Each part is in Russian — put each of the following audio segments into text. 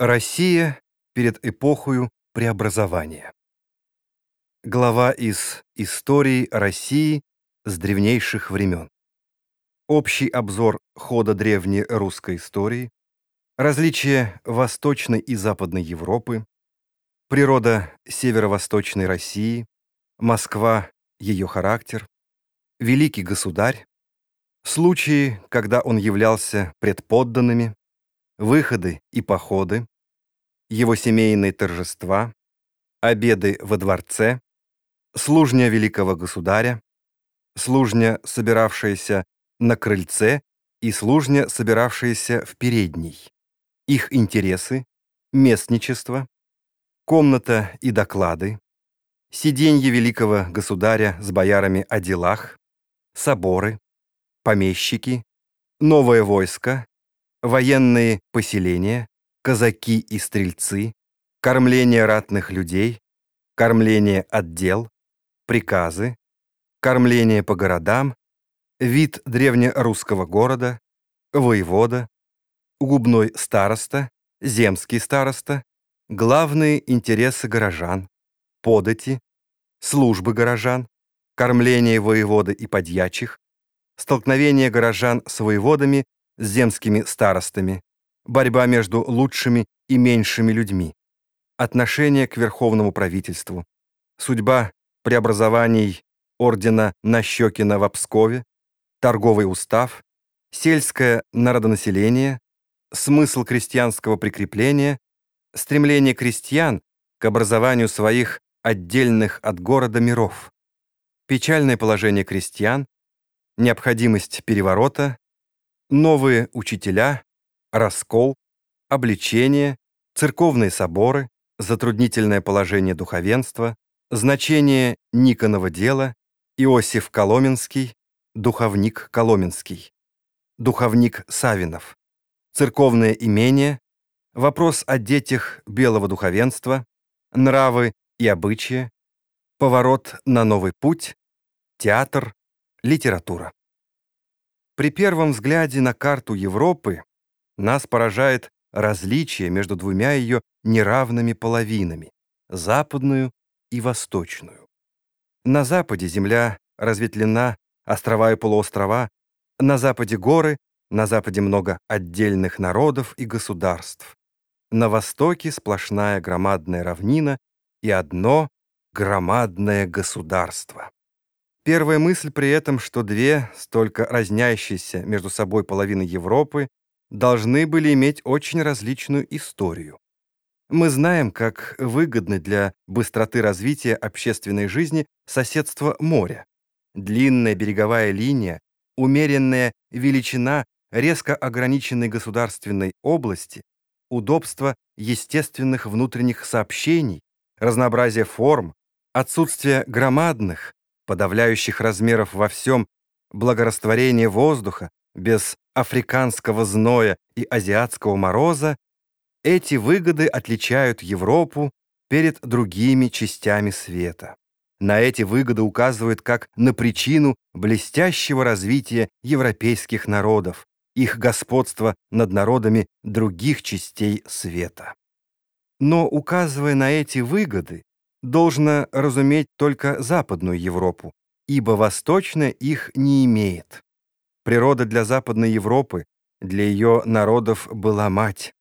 Россия перед эпохою преобразования. Глава из «Истории России с древнейших времен». Общий обзор хода древней русской истории, различия Восточной и Западной Европы, природа северо-восточной России, Москва, ее характер, великий государь, случаи, когда он являлся предподданными, выходы и походы, его семейные торжества, обеды во дворце, служня великого государя, служня, собиравшаяся на крыльце и служня, собиравшаяся в передней, их интересы, местничество, комната и доклады, сиденье великого государя с боярами о делах, соборы, помещики, новое войско, военные поселения, казаки и стрельцы, кормление ратных людей, кормление отдел, приказы, кормление по городам, вид древнерусского города, воевода, губной староста, земский староста, главные интересы горожан, подати, службы горожан, кормление воеводы и подьячих, столкновение горожан с воеводами с земскими старостами, борьба между лучшими и меньшими людьми, отношение к верховному правительству, судьба преобразований ордена Нащекина в Пскове, торговый устав, сельское народонаселение, смысл крестьянского прикрепления, стремление крестьян к образованию своих отдельных от города миров, печальное положение крестьян, необходимость переворота, новые учителя, раскол, обличение, церковные соборы, затруднительное положение духовенства, значение Никонова дела, Иосиф Коломенский, духовник Коломенский, духовник Савинов, церковное имение, вопрос о детях белого духовенства, нравы и обычаи, поворот на новый путь, театр, литература. При первом взгляде на карту Европы нас поражает различие между двумя ее неравными половинами — западную и восточную. На западе земля разветвлена, острова и полуострова, на западе горы, на западе много отдельных народов и государств. На востоке сплошная громадная равнина и одно громадное государство. Первая мысль при этом, что две столько разнящиеся между собой половины Европы должны были иметь очень различную историю. Мы знаем, как выгодно для быстроты развития общественной жизни соседство моря. Длинная береговая линия, умеренная величина резко ограниченной государственной области, удобство естественных внутренних сообщений, разнообразие форм, отсутствие громадных, подавляющих размеров во всем, благорастворение воздуха, без африканского зноя и азиатского мороза, эти выгоды отличают Европу перед другими частями света. На эти выгоды указывают как на причину блестящего развития европейских народов, их господства над народами других частей света. Но, указывая на эти выгоды, должно разуметь только Западную Европу, ибо Восточная их не имеет. Природа для Западной Европы, для ее народов была мать.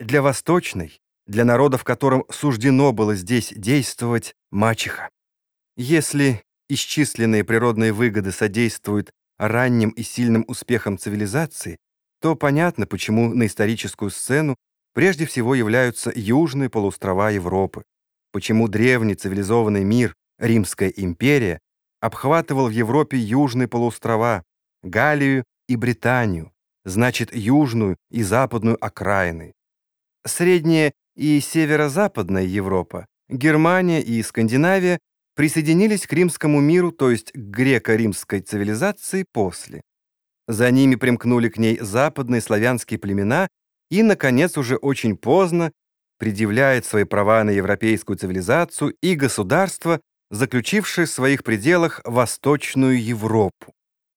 Для Восточной, для народов, которым суждено было здесь действовать, мачеха. Если исчисленные природные выгоды содействуют ранним и сильным успехам цивилизации, то понятно, почему на историческую сцену прежде всего являются южные полуострова Европы, почему древний цивилизованный мир, Римская империя, обхватывал в Европе южные полуострова, Галлию и Британию, значит, южную и западную окраины. Средняя и северо-западная Европа, Германия и Скандинавия присоединились к римскому миру, то есть к греко-римской цивилизации после. За ними примкнули к ней западные славянские племена и, наконец, уже очень поздно предъявляет свои права на европейскую цивилизацию и государство, заключившее в своих пределах Восточную Европу.